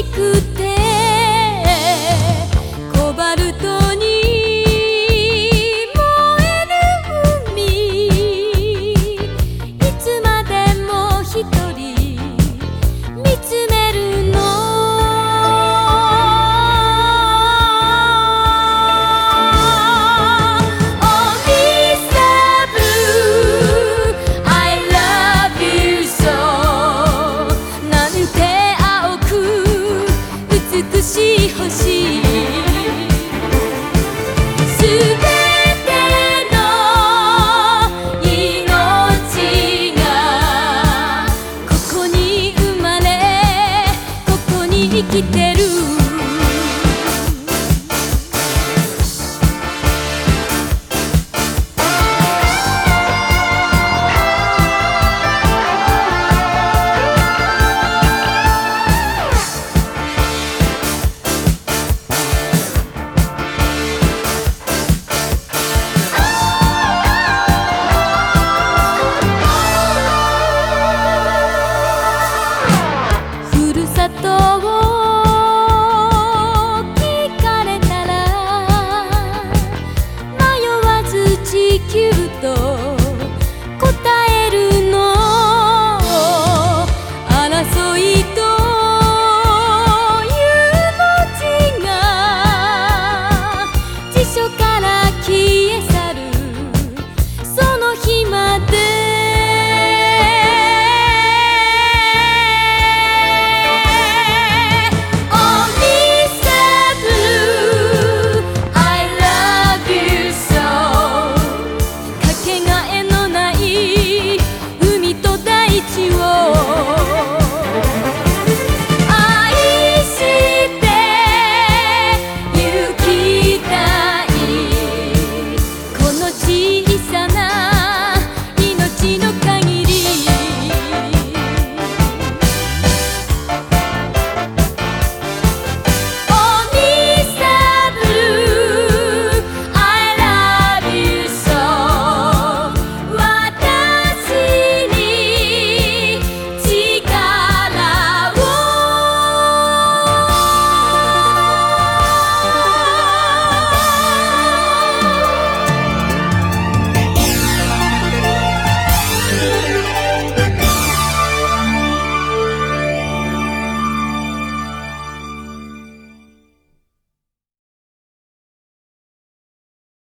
しく地球とかに